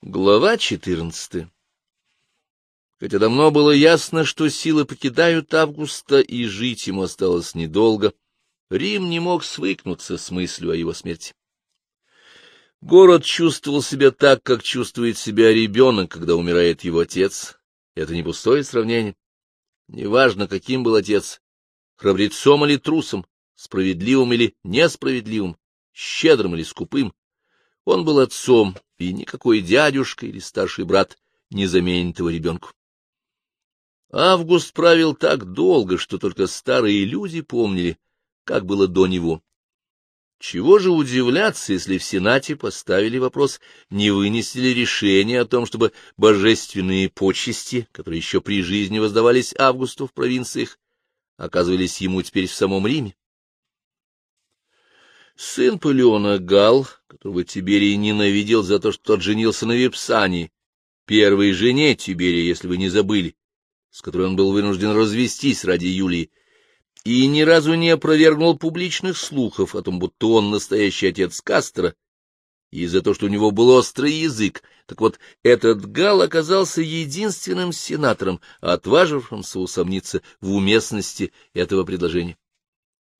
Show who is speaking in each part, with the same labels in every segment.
Speaker 1: Глава 14 Хотя давно было ясно, что силы покидают Августа, и жить ему осталось недолго, Рим не мог свыкнуться с мыслью о его смерти. Город чувствовал себя так, как чувствует себя ребенок, когда умирает его отец. Это не пустое сравнение. Неважно, каким был отец, храбрецом или трусом, справедливым или несправедливым, щедрым или скупым, он был отцом, и никакой дядюшка или старший брат не заменит его ребенку. Август правил так долго, что только старые люди помнили, как было до него. Чего же удивляться, если в Сенате поставили вопрос, не вынесли ли решение о том, чтобы божественные почести, которые еще при жизни воздавались Августу в провинциях, оказывались ему теперь в самом Риме? Сын Палеона Гал, которого Тиберий ненавидел за то, что тот женился на Випсании, первой жене Тиберия, если вы не забыли, с которой он был вынужден развестись ради Юлии, и ни разу не опровергнул публичных слухов о том, будто он настоящий отец Кастера, и за то, что у него был острый язык. Так вот, этот Гал оказался единственным сенатором, отважившимся усомниться в уместности этого предложения.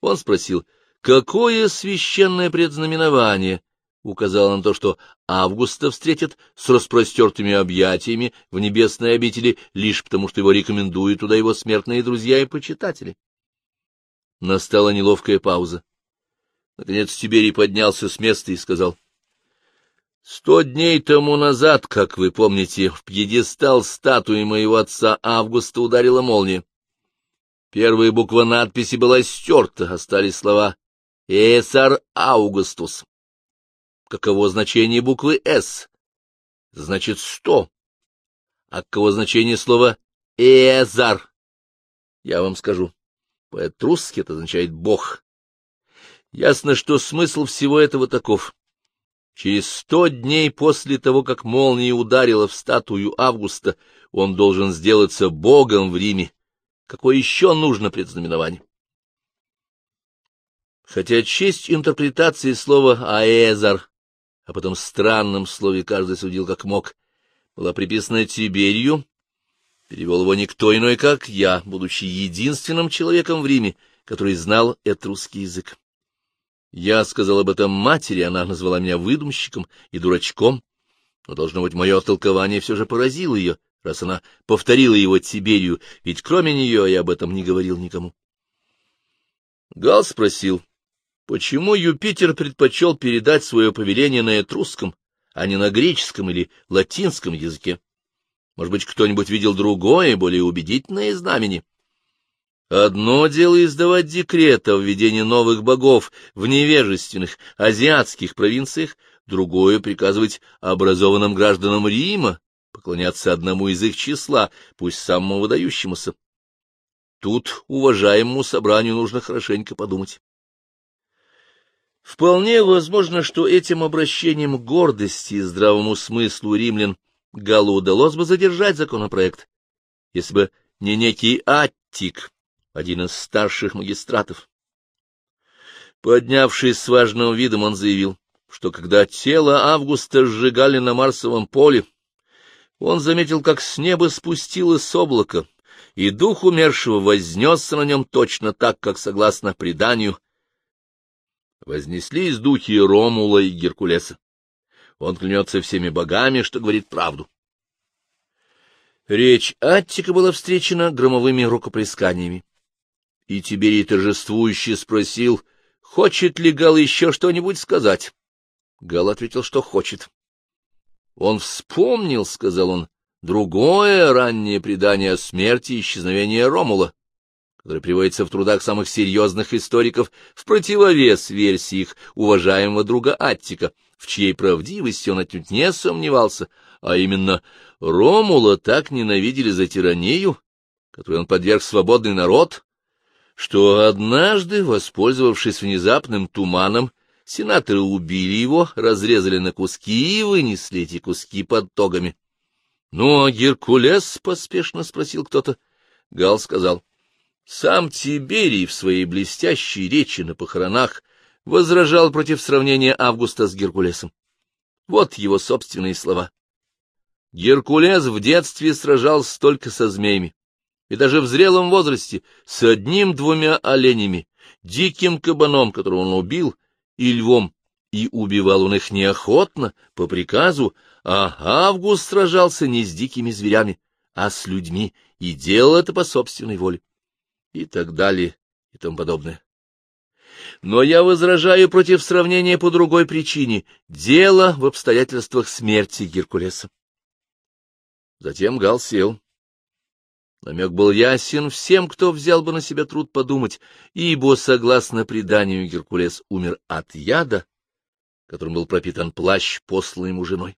Speaker 1: Он спросил — Какое священное предзнаменование указало на то, что Августа встретят с распростертыми объятиями в небесной обители лишь потому, что его рекомендуют туда его смертные друзья и почитатели? Настала неловкая пауза. Наконец Тиберий поднялся с места и сказал. — Сто дней тому назад, как вы помните, в пьедестал статуи моего отца Августа ударила молния. Первая буква надписи была стерта, остались слова Эсар Аугустус. Каково значение буквы «С»? Значит, сто. А каково значение слова «Эзар»? Я вам скажу. По-этрусски это означает «бог». Ясно, что смысл всего этого таков. Через сто дней после того, как молния ударила в статую Августа, он должен сделаться богом в Риме. Какое еще нужно предзнаменование? Хотя честь интерпретации слова «аэзар», а потом странном слове каждый судил как мог, была приписана Тиберию, перевел его никто иной, как я, будучи единственным человеком в Риме, который знал этрусский язык. Я сказал об этом матери, она назвала меня выдумщиком и дурачком, но, должно быть, мое толкование все же поразило ее, раз она повторила его Тиберию, ведь кроме нее я об этом не говорил никому. Гал спросил, Почему Юпитер предпочел передать свое повеление на этрусском, а не на греческом или латинском языке? Может быть, кто-нибудь видел другое, более убедительное знамени? Одно дело издавать декрет о введении новых богов в невежественных азиатских провинциях, другое — приказывать образованным гражданам Рима поклоняться одному из их числа, пусть самому выдающемуся. Тут уважаемому собранию нужно хорошенько подумать. Вполне возможно, что этим обращением гордости и здравому смыслу римлян Галу удалось бы задержать законопроект, если бы не некий Аттик, один из старших магистратов. Поднявшись с важным видом, он заявил, что когда тело Августа сжигали на Марсовом поле, он заметил, как с неба спустилось облако, и дух умершего вознесся на нем точно так, как, согласно преданию, вознеслись духи Ромула и Геркулеса. Он клянется всеми богами, что говорит правду. Речь Аттика была встречена громовыми рукоплесканиями. И Тиберий торжествующе спросил, хочет ли Гал еще что-нибудь сказать. Гал ответил, что хочет. Он вспомнил, — сказал он, — другое раннее предание о смерти и исчезновении Ромула который приводится в трудах самых серьезных историков в противовес версии их уважаемого друга Аттика, в чьей правдивости он отнюдь не сомневался, а именно Ромула так ненавидели за тиранию, которой он подверг свободный народ, что однажды, воспользовавшись внезапным туманом, сенаторы убили его, разрезали на куски и вынесли эти куски под тогами. — Ну, а Геркулес? — поспешно спросил кто-то. Гал сказал. Сам Тиберий в своей блестящей речи на похоронах возражал против сравнения Августа с Геркулесом. Вот его собственные слова. Геркулес в детстве сражался только со змеями, и даже в зрелом возрасте с одним-двумя оленями, диким кабаном, которого он убил, и львом, и убивал он их неохотно, по приказу, а Август сражался не с дикими зверями, а с людьми, и делал это по собственной воле. И так далее, и тому подобное. Но я возражаю против сравнения по другой причине — дело в обстоятельствах смерти Геркулеса. Затем Гал сел. Намек был ясен всем, кто взял бы на себя труд подумать, ибо, согласно преданию, Геркулес умер от яда, которым был пропитан плащ, посланный ему женой.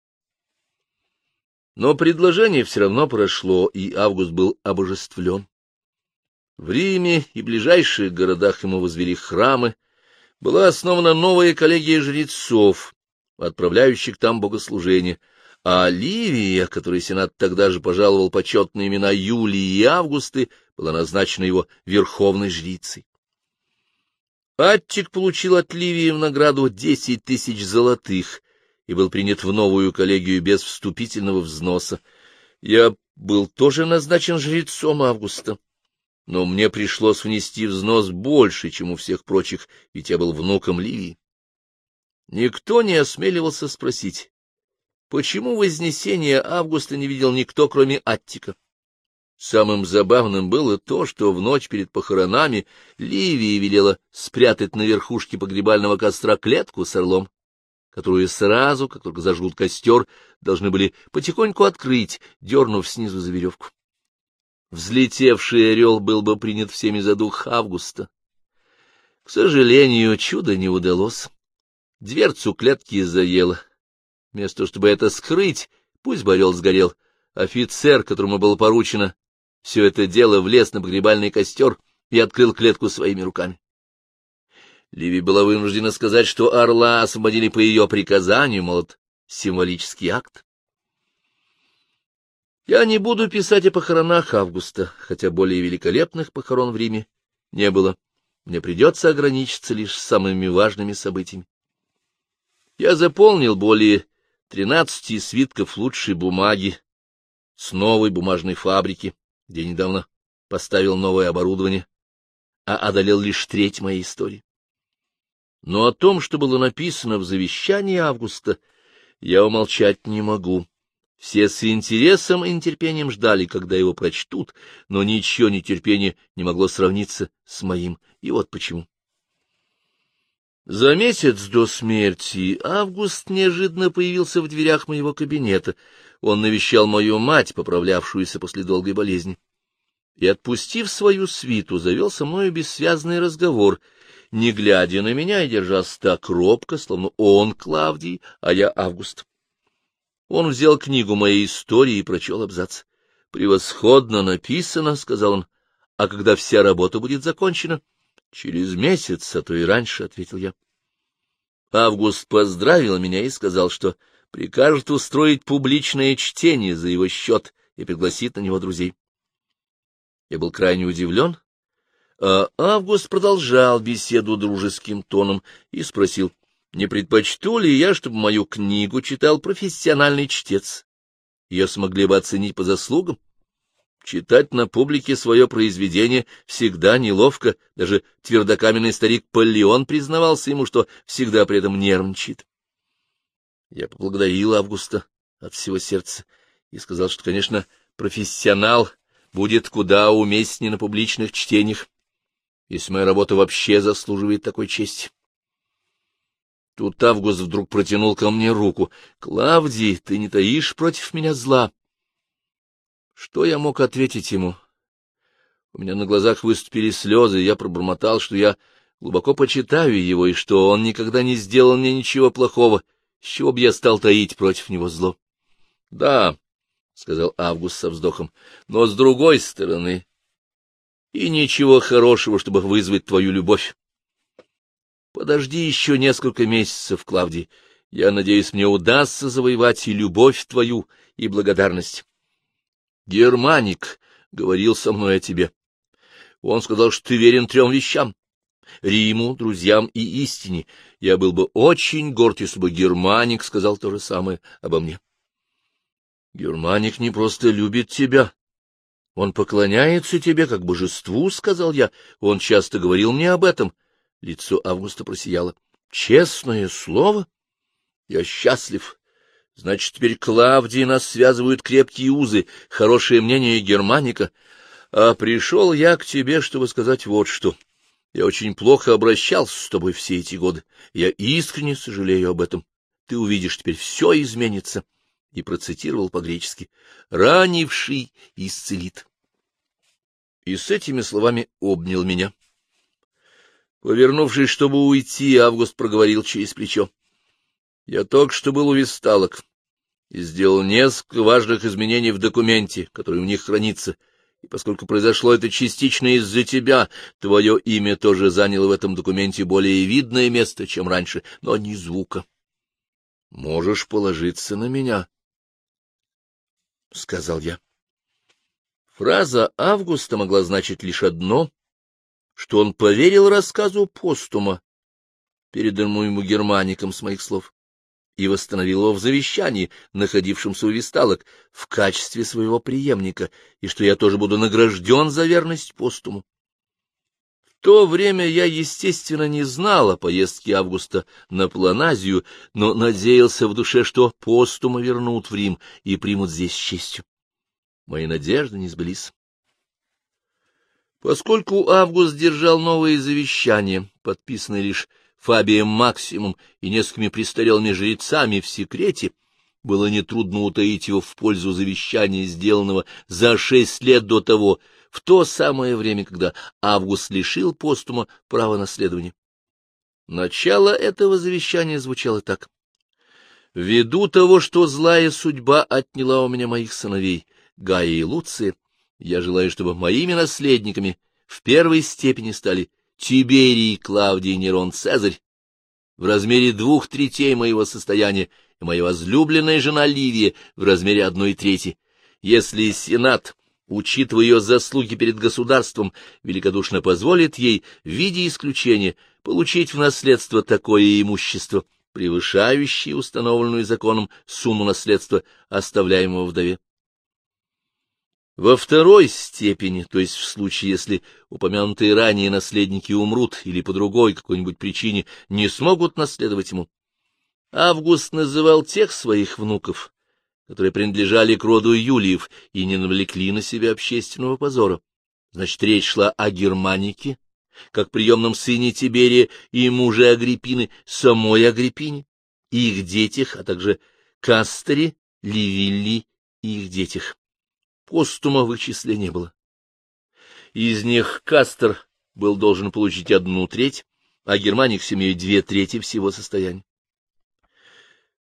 Speaker 1: Но предложение все равно прошло, и Август был обожествлен. В Риме и ближайших городах ему возвели храмы, была основана новая коллегия жрецов, отправляющих там богослужение, а Ливия, которой Сенат тогда же пожаловал почетные имена Юлии и Августы, была назначена его верховной жрицей. Аттик получил от Ливии в награду десять тысяч золотых и был принят в новую коллегию без вступительного взноса. Я был тоже назначен жрецом Августа, но мне пришлось внести взнос больше, чем у всех прочих, ведь я был внуком Ливии. Никто не осмеливался спросить, Почему Вознесение Августа не видел никто, кроме Аттика? Самым забавным было то, что в ночь перед похоронами Ливия велела спрятать на верхушке погребального костра клетку с орлом, которую сразу, как только зажгут костер, должны были потихоньку открыть, дернув снизу за веревку. Взлетевший орел был бы принят всеми за дух Августа. К сожалению, чудо не удалось. Дверцу клетки заело. Вместо чтобы это скрыть, пусть бы орел сгорел, офицер, которому было поручено все это дело, влез на погребальный костер и открыл клетку своими руками. Ливи была вынуждена сказать, что орла освободили по ее приказанию, мол, символический акт. Я не буду писать о похоронах Августа, хотя более великолепных похорон в Риме не было. Мне придется ограничиться лишь самыми важными событиями. Я заполнил более тринадцати свитков лучшей бумаги с новой бумажной фабрики, где недавно поставил новое оборудование, а одолел лишь треть моей истории. Но о том, что было написано в завещании Августа, я умолчать не могу. Все с интересом и нетерпением ждали, когда его прочтут, но ничего нетерпения не могло сравниться с моим, и вот почему. За месяц до смерти Август неожиданно появился в дверях моего кабинета. Он навещал мою мать, поправлявшуюся после долгой болезни. И, отпустив свою свиту, завел со мною бессвязный разговор, не глядя на меня и держась так робко, словно он Клавдий, а я Август. Он взял книгу моей истории и прочел абзац. «Превосходно написано», — сказал он, — «а когда вся работа будет закончена?» — Через месяц, а то и раньше, — ответил я. Август поздравил меня и сказал, что прикажет устроить публичное чтение за его счет и пригласит на него друзей. Я был крайне удивлен, а Август продолжал беседу дружеским тоном и спросил, не предпочту ли я, чтобы мою книгу читал профессиональный чтец. Ее смогли бы оценить по заслугам. Читать на публике свое произведение всегда неловко, даже твердокаменный старик Поллион признавался ему, что всегда при этом нервничает. Я поблагодарил Августа от всего сердца и сказал, что, конечно, профессионал будет куда уместнее на публичных чтениях, если моя работа вообще заслуживает такой чести. Тут Август вдруг протянул ко мне руку. — Клавдий, ты не таишь против меня зла? Что я мог ответить ему? У меня на глазах выступили слезы, и я пробормотал, что я глубоко почитаю его, и что он никогда не сделал мне ничего плохого, с чего бы я стал таить против него зло. — Да, — сказал Август со вздохом, — но с другой стороны, и ничего хорошего, чтобы вызвать твою любовь. Подожди еще несколько месяцев, Клавдий. Я надеюсь, мне удастся завоевать и любовь твою, и благодарность. Германик говорил со мной о тебе. Он сказал, что ты верен трем вещам — Риму, друзьям и истине. Я был бы очень горд, если бы Германик сказал то же самое обо мне. Германик не просто любит тебя. Он поклоняется тебе как божеству, — сказал я. Он часто говорил мне об этом. Лицо Августа просияло. — Честное слово? Я счастлив. Значит, теперь Клавдии нас связывают крепкие узы, хорошее мнение Германика. А пришел я к тебе, чтобы сказать вот что. Я очень плохо обращался с тобой все эти годы. Я искренне сожалею об этом. Ты увидишь, теперь все изменится. И процитировал по-гречески. Ранивший исцелит. И с этими словами обнял меня. Повернувшись, чтобы уйти, Август проговорил через плечо. Я только что был у висталок и сделал несколько важных изменений в документе, который у них хранится, и поскольку произошло это частично из-за тебя, твое имя тоже заняло в этом документе более видное место, чем раньше, но ни звука. — Можешь положиться на меня, — сказал я. Фраза Августа могла значить лишь одно, что он поверил рассказу постума, переданному ему германиком с моих слов и восстановил его в завещании, находившемся у висталок, в качестве своего преемника, и что я тоже буду награжден за верность постуму. В то время я, естественно, не знал о поездке Августа на Планазию, но надеялся в душе, что постума вернут в Рим и примут здесь честью. Мои надежды не сбылись. Поскольку Август держал новые завещания, подписанные лишь Фабием Максимум и несколькими престарелыми жрецами в секрете, было нетрудно утаить его в пользу завещания, сделанного за шесть лет до того, в то самое время, когда Август лишил постума права наследования. Начало этого завещания звучало так. «Ввиду того, что злая судьба отняла у меня моих сыновей, Гая и Луция, я желаю, чтобы моими наследниками в первой степени стали Тиберий Клавдий Нерон Цезарь в размере двух третей моего состояния и моя возлюбленная жена Ливия в размере одной трети. Если Сенат, учитывая ее заслуги перед государством, великодушно позволит ей в виде исключения получить в наследство такое имущество, превышающее установленную законом сумму наследства, оставляемого вдове. Во второй степени, то есть в случае, если упомянутые ранее наследники умрут или по другой какой-нибудь причине не смогут наследовать ему, Август называл тех своих внуков, которые принадлежали к роду Юлиев и не навлекли на себя общественного позора. Значит, речь шла о Германике, как приемном сыне Тиберия и муже Агриппины, самой Агриппине, и их детях, а также Кастере, Ливилли и их детях их числе не было. Из них Кастер был должен получить одну треть, а Германик семьей две трети всего состояния.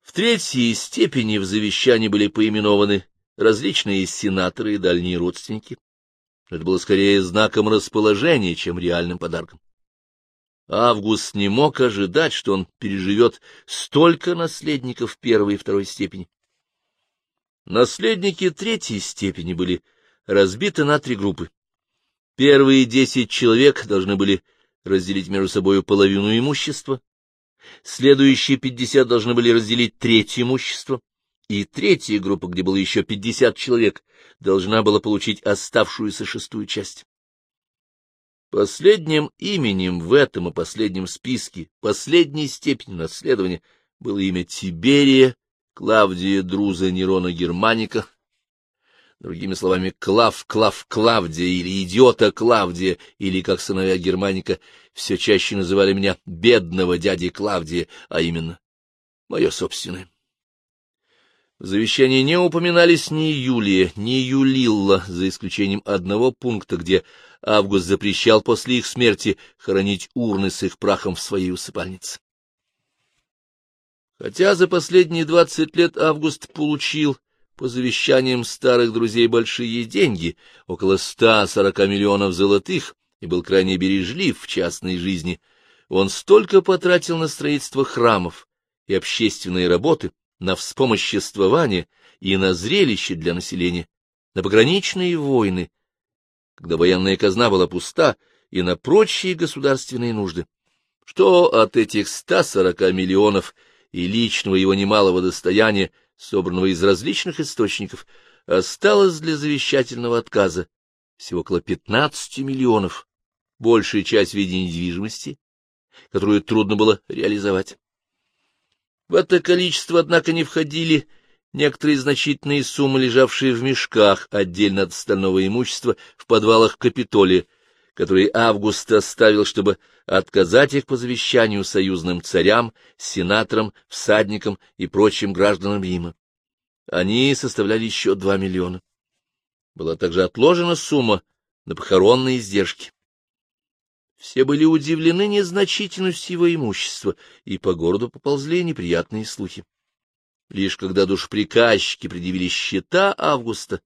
Speaker 1: В третьей степени в завещании были поименованы различные сенаторы и дальние родственники. Это было скорее знаком расположения, чем реальным подарком. Август не мог ожидать, что он переживет столько наследников первой и второй степени. Наследники третьей степени были разбиты на три группы. Первые десять человек должны были разделить между собой половину имущества, следующие пятьдесят должны были разделить третье имущество, и третья группа, где было еще пятьдесят человек, должна была получить оставшуюся шестую часть. Последним именем в этом и последнем списке, последней степени наследования, было имя Тиберия Клавдия Друза Нерона Германика, другими словами, Клав, Клав, Клавдия или идиота Клавдия, или, как сыновья Германика, все чаще называли меня бедного дяди Клавдия, а именно мое собственное. В завещании не упоминались ни Юлия, ни Юлилла, за исключением одного пункта, где Август запрещал после их смерти хоронить урны с их прахом в своей усыпальнице. Хотя за последние двадцать лет Август получил по завещаниям старых друзей большие деньги, около ста сорока миллионов золотых, и был крайне бережлив в частной жизни, он столько потратил на строительство храмов и общественные работы, на вспомоществование и на зрелище для населения, на пограничные войны, когда военная казна была пуста, и на прочие государственные нужды, что от этих ста сорока миллионов и личного его немалого достояния, собранного из различных источников, осталось для завещательного отказа всего около 15 миллионов, большая часть в виде недвижимости, которую трудно было реализовать. В это количество, однако, не входили некоторые значительные суммы, лежавшие в мешках отдельно от остального имущества в подвалах Капитолия, которые Август оставил, чтобы отказать их по завещанию союзным царям, сенаторам, всадникам и прочим гражданам Рима. Они составляли еще два миллиона. Была также отложена сумма на похоронные издержки. Все были удивлены незначительностью его имущества, и по городу поползли неприятные слухи. Лишь когда душприказчики предъявили счета Августа,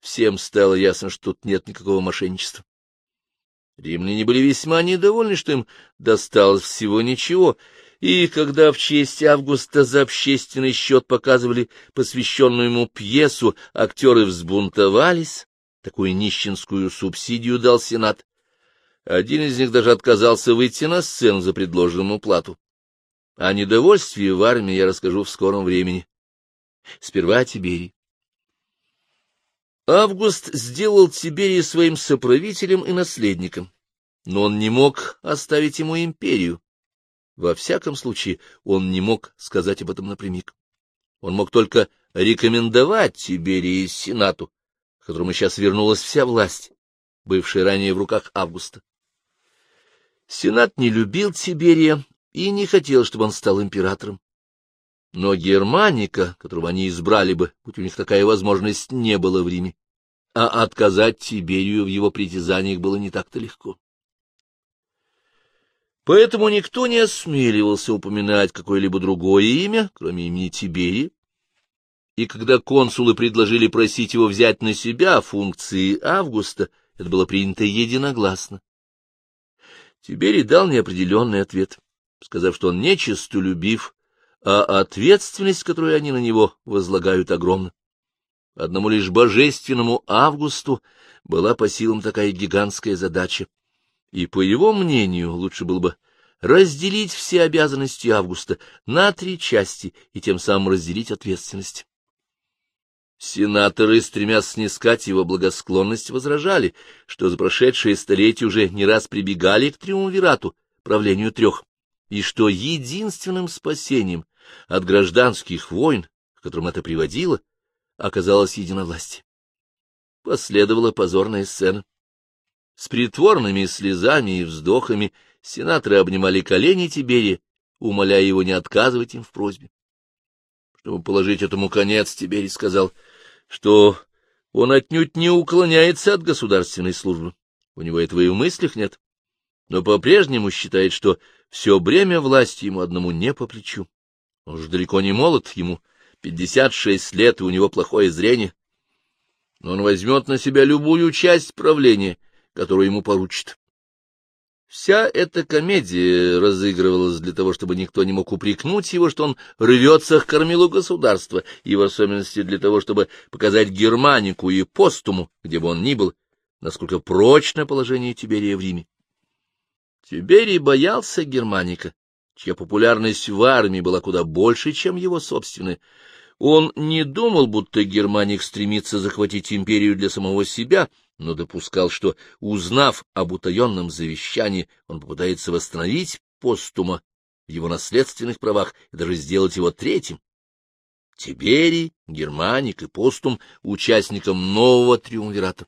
Speaker 1: всем стало ясно, что тут нет никакого мошенничества. Римляне были весьма недовольны, что им досталось всего ничего, и когда в честь Августа за общественный счет показывали посвященную ему пьесу, актеры взбунтовались, такую нищенскую субсидию дал Сенат. Один из них даже отказался выйти на сцену за предложенную плату. О недовольстве в армии я расскажу в скором времени. Сперва Тиберий. Август сделал Тиберия своим соправителем и наследником, но он не мог оставить ему империю. Во всяком случае, он не мог сказать об этом напрямик. Он мог только рекомендовать Тиберии Сенату, которому сейчас вернулась вся власть, бывшая ранее в руках Августа. Сенат не любил Тиберия и не хотел, чтобы он стал императором. Но Германика, которого они избрали бы, будь у них такая возможность, не было в Риме, а отказать Тиберию в его притязаниях было не так-то легко. Поэтому никто не осмеливался упоминать какое-либо другое имя, кроме имени Тиберия. И когда консулы предложили просить его взять на себя функции Августа, это было принято единогласно. Тиберий дал неопределенный ответ, сказав, что он не честолюбив, а ответственность, которую они на него возлагают, огромна. Одному лишь божественному Августу была по силам такая гигантская задача, и, по его мнению, лучше было бы разделить все обязанности Августа на три части и тем самым разделить ответственность. Сенаторы, стремясь снискать его благосклонность, возражали, что за прошедшие столетия уже не раз прибегали к триумвирату, правлению трех, и что единственным спасением от гражданских войн, к которым это приводило, оказалось единовластие. Последовала позорная сцена. С притворными слезами и вздохами сенаторы обнимали колени Тиберия, умоляя его не отказывать им в просьбе. Чтобы положить этому конец, Тиберий сказал, что он отнюдь не уклоняется от государственной службы. У него этого и в мыслях нет. Но по-прежнему считает, что все бремя власти ему одному не по плечу. Он же далеко не молод, ему пятьдесят шесть лет, и у него плохое зрение. Но он возьмет на себя любую часть правления, которую ему поручат. Вся эта комедия разыгрывалась для того, чтобы никто не мог упрекнуть его, что он рвется к кормилу государства, и в особенности для того, чтобы показать Германику и Постуму, где бы он ни был, насколько прочно положение Тиберия в Риме. Тиберий боялся Германика, чья популярность в армии была куда больше, чем его собственная. Он не думал, будто Германик стремится захватить империю для самого себя — но допускал, что, узнав об утаенном завещании, он попытается восстановить постума в его наследственных правах и даже сделать его третьим. Тиберий, Германик и Постум — участником нового триумвирата.